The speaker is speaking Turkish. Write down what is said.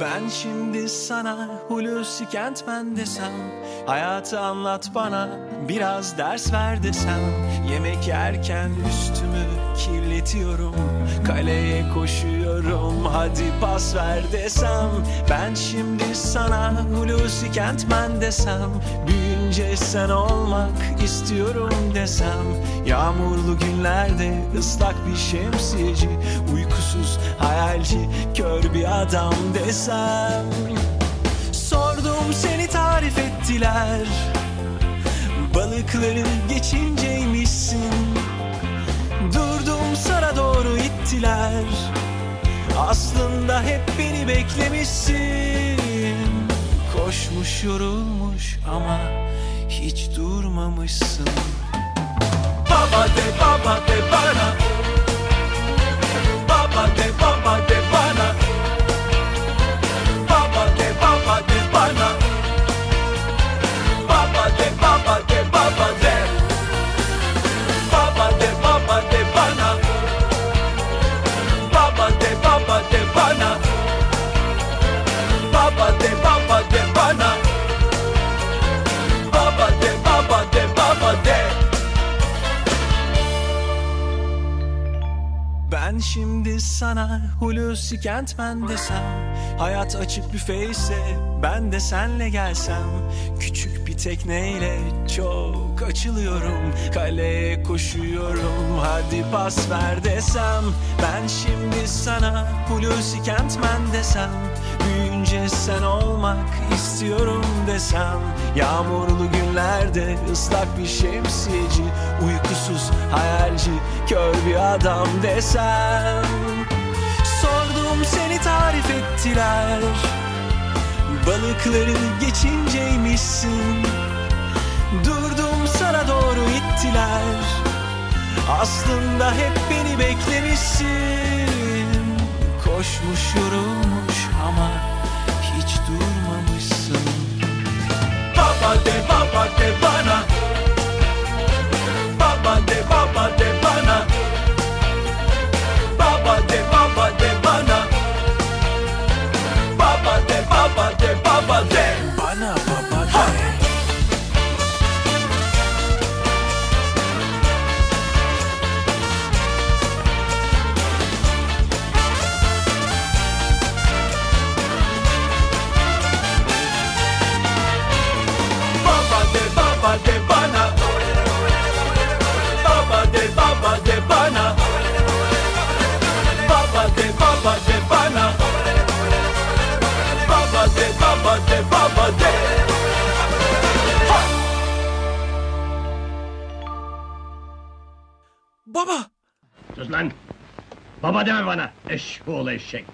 Ben şimdi sana Hulusi Kentmen desem Hayatı anlat bana biraz ders ver desem. Yemek yerken üstümü kirletiyorum Kaleye koşuyorum hadi pas ver desem. Ben şimdi sana Hulusi Kentmen desem Büyünce sen olmak istiyorum desem Yağmurlu günlerde ıslak bir şemsiyeci Uykusuz hayalci kör bir adam desem. Sordum seni tarif ettiler Balıkları geçinceymişsin. Durdum sana doğru ittiler Aslında hep beni beklemişsin Koşmuş yorulmuş ama hiç durmamışsın. Baba de baba de bana. Baba de baba de bana. Baba de baba de bana. Baba de baba de baba de. Baba de baba de bana. Baba de baba de bana Ben şimdi sana Hulusi Kentmen desem Hayat açık büfeyse ben de senle gelsem. Küçük bir tekneyle çok açılıyorum Kaleye koşuyorum hadi pas ver desem. Ben şimdi sana Hulusi Kentmen desem Sen olmak istiyorum desem Yağmurlu günlerde ıslak bir şemsiyeci Uykusuz hayalci kör bir adam desem. Sordum seni tarif ettiler Balıkları geçinceymişsin. Durdum sana doğru ittiler Aslında hep beni beklemişsin. Koşmuş yorulmuş ama Baba Sus lan! Baba deme bana! Eşşoğlu eşek!